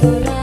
sola.